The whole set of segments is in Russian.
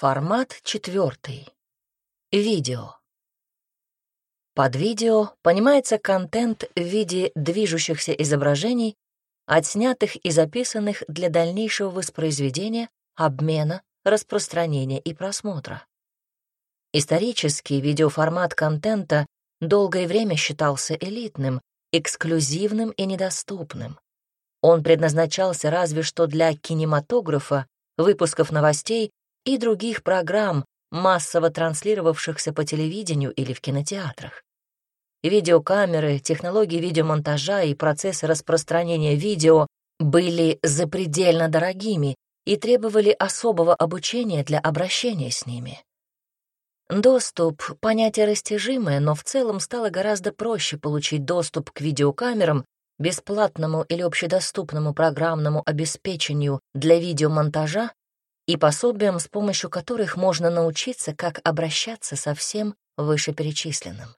Формат четвертый. Видео. Под видео понимается контент в виде движущихся изображений, отснятых и записанных для дальнейшего воспроизведения, обмена, распространения и просмотра. Исторически видеоформат контента долгое время считался элитным, эксклюзивным и недоступным. Он предназначался разве что для кинематографа, выпусков новостей и других программ, массово транслировавшихся по телевидению или в кинотеатрах. Видеокамеры, технологии видеомонтажа и процессы распространения видео были запредельно дорогими и требовали особого обучения для обращения с ними. Доступ — понятие растяжимое, но в целом стало гораздо проще получить доступ к видеокамерам, бесплатному или общедоступному программному обеспечению для видеомонтажа и пособиям, с помощью которых можно научиться, как обращаться со всем вышеперечисленным.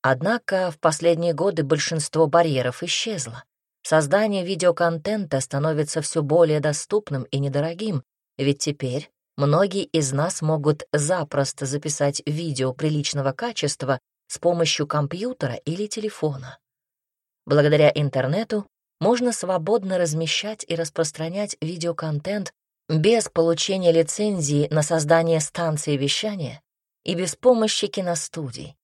Однако в последние годы большинство барьеров исчезло. Создание видеоконтента становится все более доступным и недорогим, ведь теперь многие из нас могут запросто записать видео приличного качества с помощью компьютера или телефона. Благодаря интернету можно свободно размещать и распространять видеоконтент без получения лицензии на создание станции вещания и без помощи киностудий.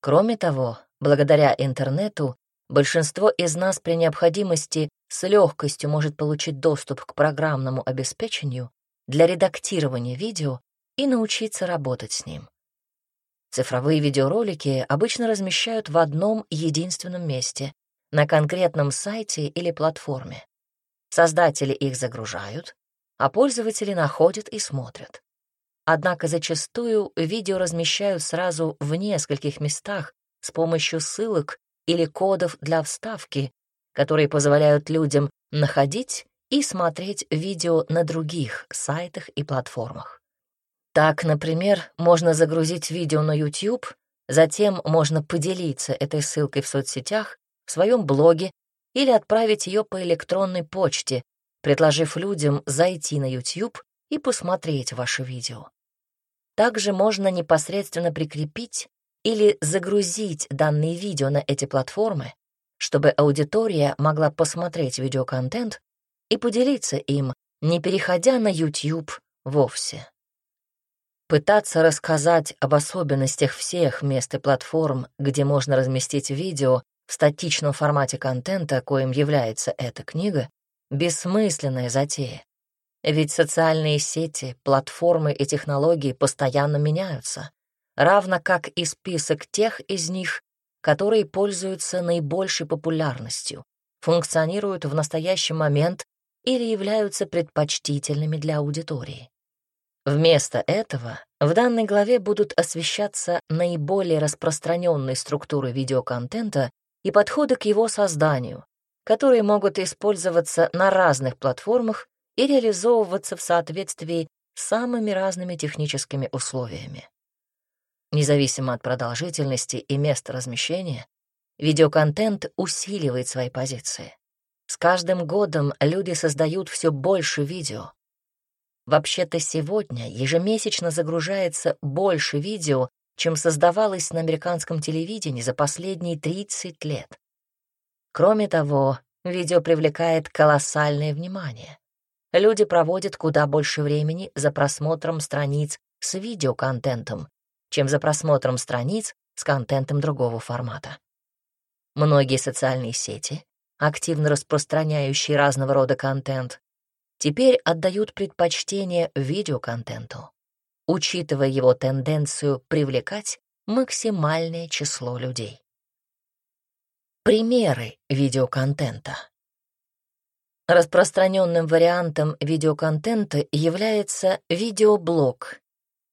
Кроме того, благодаря интернету большинство из нас при необходимости с легкостью может получить доступ к программному обеспечению для редактирования видео и научиться работать с ним. Цифровые видеоролики обычно размещают в одном единственном месте, на конкретном сайте или платформе. Создатели их загружают, а пользователи находят и смотрят. Однако зачастую видео размещают сразу в нескольких местах с помощью ссылок или кодов для вставки, которые позволяют людям находить и смотреть видео на других сайтах и платформах. Так, например, можно загрузить видео на YouTube, затем можно поделиться этой ссылкой в соцсетях, в своем блоге или отправить ее по электронной почте, предложив людям зайти на YouTube и посмотреть ваше видео. Также можно непосредственно прикрепить или загрузить данные видео на эти платформы, чтобы аудитория могла посмотреть видеоконтент и поделиться им, не переходя на YouTube вовсе. Пытаться рассказать об особенностях всех мест и платформ, где можно разместить видео в статичном формате контента, коим является эта книга, Бессмысленная затея. Ведь социальные сети, платформы и технологии постоянно меняются, равно как и список тех из них, которые пользуются наибольшей популярностью, функционируют в настоящий момент или являются предпочтительными для аудитории. Вместо этого в данной главе будут освещаться наиболее распространенные структуры видеоконтента и подходы к его созданию, которые могут использоваться на разных платформах и реализовываться в соответствии с самыми разными техническими условиями. Независимо от продолжительности и места размещения, видеоконтент усиливает свои позиции. С каждым годом люди создают все больше видео. Вообще-то сегодня ежемесячно загружается больше видео, чем создавалось на американском телевидении за последние 30 лет. Кроме того, видео привлекает колоссальное внимание. Люди проводят куда больше времени за просмотром страниц с видеоконтентом, чем за просмотром страниц с контентом другого формата. Многие социальные сети, активно распространяющие разного рода контент, теперь отдают предпочтение видеоконтенту, учитывая его тенденцию привлекать максимальное число людей. Примеры видеоконтента. Распространенным вариантом видеоконтента является видеоблог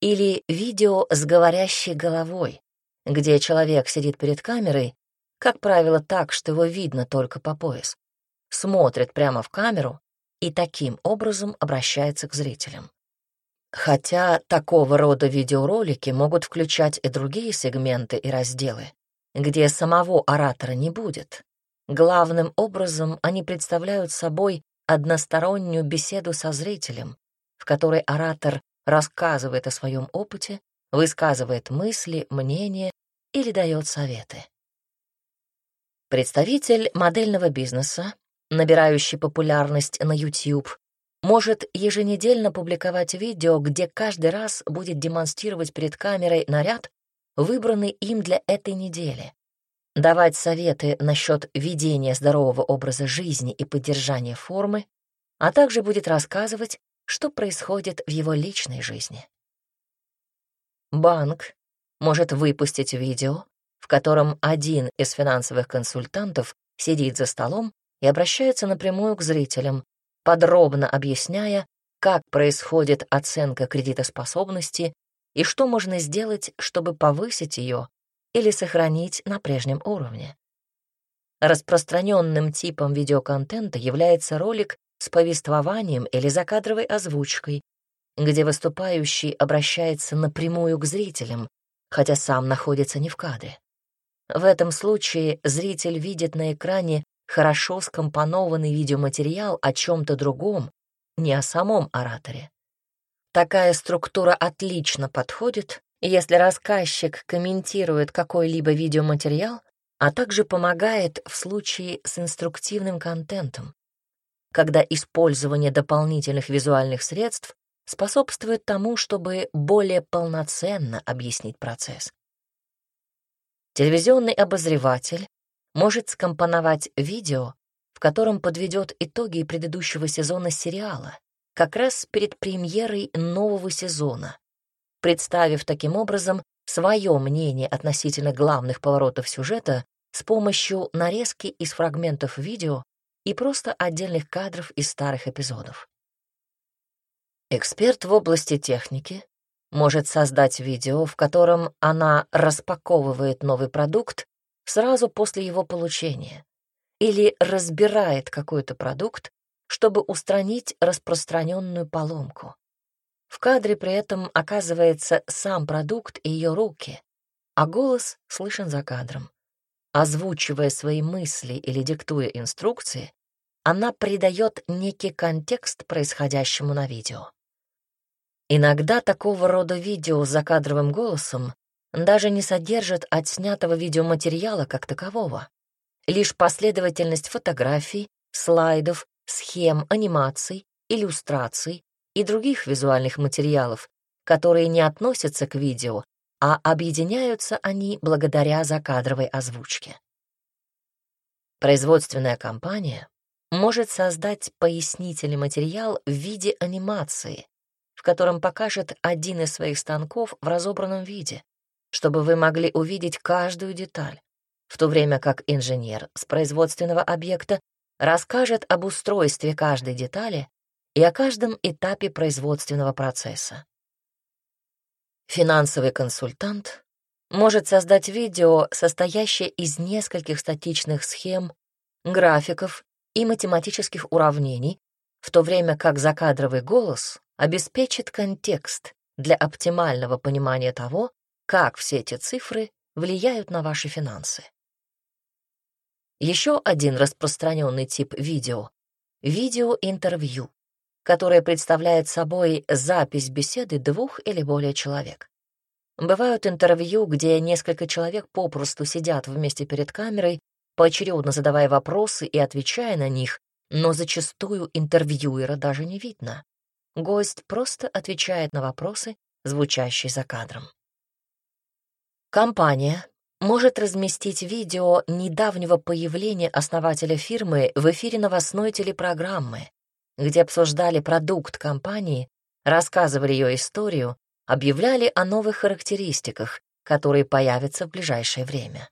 или видео с говорящей головой, где человек сидит перед камерой, как правило, так, что его видно только по пояс, смотрит прямо в камеру и таким образом обращается к зрителям. Хотя такого рода видеоролики могут включать и другие сегменты и разделы, где самого оратора не будет. Главным образом они представляют собой одностороннюю беседу со зрителем, в которой оратор рассказывает о своем опыте, высказывает мысли, мнения или дает советы. Представитель модельного бизнеса, набирающий популярность на YouTube, может еженедельно публиковать видео, где каждый раз будет демонстрировать перед камерой наряд, выбранный им для этой недели, давать советы насчет ведения здорового образа жизни и поддержания формы, а также будет рассказывать, что происходит в его личной жизни. Банк может выпустить видео, в котором один из финансовых консультантов сидит за столом и обращается напрямую к зрителям, подробно объясняя, как происходит оценка кредитоспособности и что можно сделать, чтобы повысить ее или сохранить на прежнем уровне. Распространенным типом видеоконтента является ролик с повествованием или закадровой озвучкой, где выступающий обращается напрямую к зрителям, хотя сам находится не в кадре. В этом случае зритель видит на экране хорошо скомпонованный видеоматериал о чем-то другом, не о самом ораторе. Такая структура отлично подходит, если рассказчик комментирует какой-либо видеоматериал, а также помогает в случае с инструктивным контентом, когда использование дополнительных визуальных средств способствует тому, чтобы более полноценно объяснить процесс. Телевизионный обозреватель может скомпоновать видео, в котором подведет итоги предыдущего сезона сериала, как раз перед премьерой нового сезона, представив таким образом свое мнение относительно главных поворотов сюжета с помощью нарезки из фрагментов видео и просто отдельных кадров из старых эпизодов. Эксперт в области техники может создать видео, в котором она распаковывает новый продукт сразу после его получения или разбирает какой-то продукт, чтобы устранить распространенную поломку. В кадре при этом оказывается сам продукт и ее руки, а голос слышен за кадром. Озвучивая свои мысли или диктуя инструкции, она придает некий контекст происходящему на видео. Иногда такого рода видео с закадровым голосом даже не содержат отснятого видеоматериала как такового. Лишь последовательность фотографий, слайдов, схем, анимаций, иллюстраций и других визуальных материалов, которые не относятся к видео, а объединяются они благодаря закадровой озвучке. Производственная компания может создать пояснительный материал в виде анимации, в котором покажет один из своих станков в разобранном виде, чтобы вы могли увидеть каждую деталь, в то время как инженер с производственного объекта расскажет об устройстве каждой детали и о каждом этапе производственного процесса. Финансовый консультант может создать видео, состоящее из нескольких статичных схем, графиков и математических уравнений, в то время как закадровый голос обеспечит контекст для оптимального понимания того, как все эти цифры влияют на ваши финансы. Еще один распространенный тип видео — видеоинтервью, которое представляет собой запись беседы двух или более человек. Бывают интервью, где несколько человек попросту сидят вместе перед камерой, поочередно задавая вопросы и отвечая на них, но зачастую интервьюера даже не видно. Гость просто отвечает на вопросы, звучащие за кадром. Компания может разместить видео недавнего появления основателя фирмы в эфире новостной телепрограммы, где обсуждали продукт компании, рассказывали ее историю, объявляли о новых характеристиках, которые появятся в ближайшее время.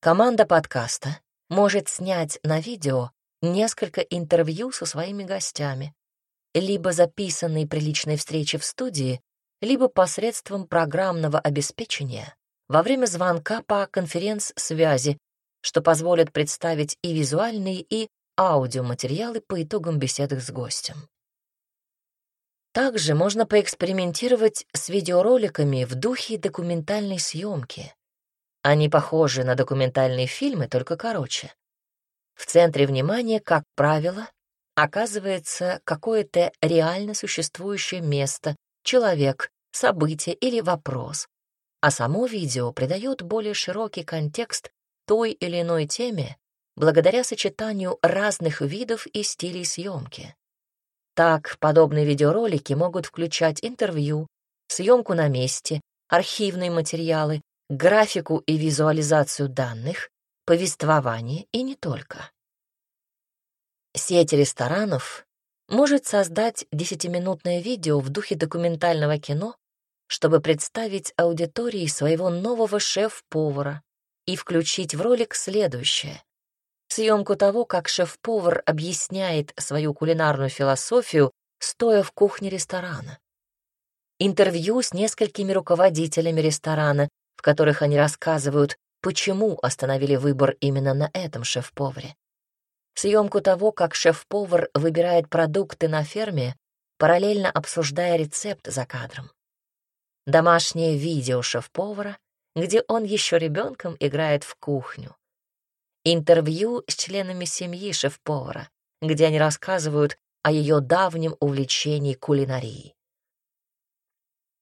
Команда подкаста может снять на видео несколько интервью со своими гостями, либо записанные при личной встрече в студии, либо посредством программного обеспечения во время звонка по конференц-связи, что позволит представить и визуальные, и аудиоматериалы по итогам беседы с гостем. Также можно поэкспериментировать с видеороликами в духе документальной съемки. Они похожи на документальные фильмы, только короче. В центре внимания, как правило, оказывается какое-то реально существующее место, человек, событие или вопрос, а само видео придает более широкий контекст той или иной теме благодаря сочетанию разных видов и стилей съемки. Так, подобные видеоролики могут включать интервью, съемку на месте, архивные материалы, графику и визуализацию данных, повествование и не только. Сеть ресторанов может создать десятиминутное видео в духе документального кино, чтобы представить аудитории своего нового шеф-повара и включить в ролик следующее съемку того, как шеф-повар объясняет свою кулинарную философию, стоя в кухне ресторана. Интервью с несколькими руководителями ресторана, в которых они рассказывают, почему остановили выбор именно на этом шеф-поваре. Съемку того, как шеф-повар выбирает продукты на ферме, параллельно обсуждая рецепт за кадром. Домашнее видео шеф-повара, где он еще ребенком играет в кухню. Интервью с членами семьи шеф-повара, где они рассказывают о ее давнем увлечении кулинарией.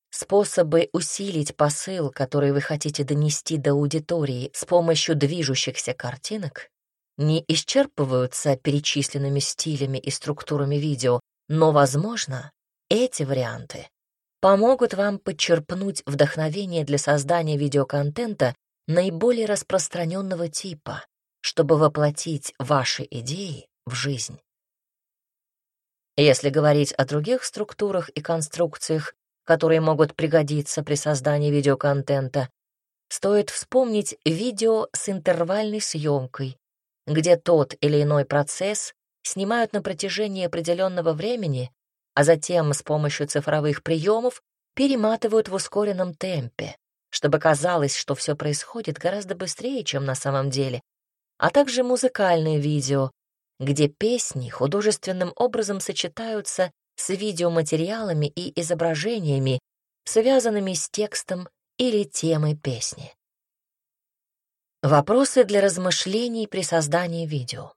Способы усилить посыл, который вы хотите донести до аудитории с помощью движущихся картинок, не исчерпываются перечисленными стилями и структурами видео, но, возможно, эти варианты помогут вам подчерпнуть вдохновение для создания видеоконтента наиболее распространенного типа, чтобы воплотить ваши идеи в жизнь. Если говорить о других структурах и конструкциях, которые могут пригодиться при создании видеоконтента, стоит вспомнить видео с интервальной съемкой, где тот или иной процесс снимают на протяжении определенного времени, а затем с помощью цифровых приемов перематывают в ускоренном темпе, чтобы казалось, что все происходит гораздо быстрее, чем на самом деле, а также музыкальные видео, где песни художественным образом сочетаются с видеоматериалами и изображениями, связанными с текстом или темой песни. Вопросы для размышлений при создании видео.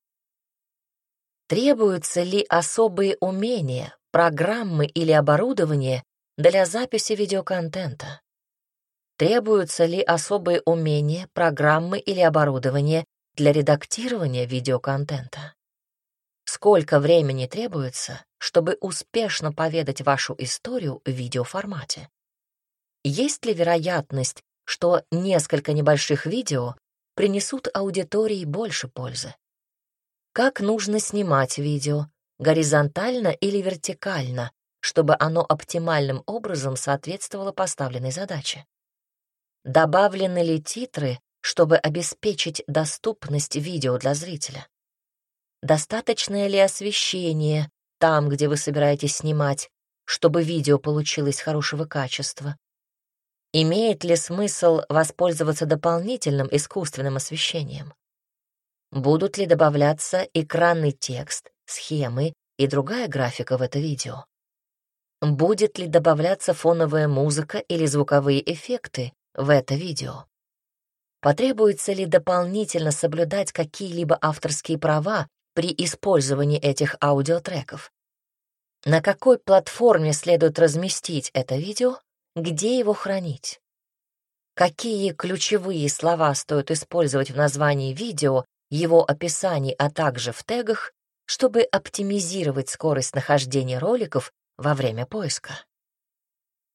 Требуются ли особые умения, программы или оборудование для записи видеоконтента? Требуются ли особые умения, программы или оборудование для редактирования видеоконтента. Сколько времени требуется, чтобы успешно поведать вашу историю в видеоформате? Есть ли вероятность, что несколько небольших видео принесут аудитории больше пользы? Как нужно снимать видео, горизонтально или вертикально, чтобы оно оптимальным образом соответствовало поставленной задаче? Добавлены ли титры чтобы обеспечить доступность видео для зрителя? Достаточное ли освещение там, где вы собираетесь снимать, чтобы видео получилось хорошего качества? Имеет ли смысл воспользоваться дополнительным искусственным освещением? Будут ли добавляться экранный текст, схемы и другая графика в это видео? Будет ли добавляться фоновая музыка или звуковые эффекты в это видео? Потребуется ли дополнительно соблюдать какие-либо авторские права при использовании этих аудиотреков? На какой платформе следует разместить это видео? Где его хранить? Какие ключевые слова стоит использовать в названии видео, его описании, а также в тегах, чтобы оптимизировать скорость нахождения роликов во время поиска?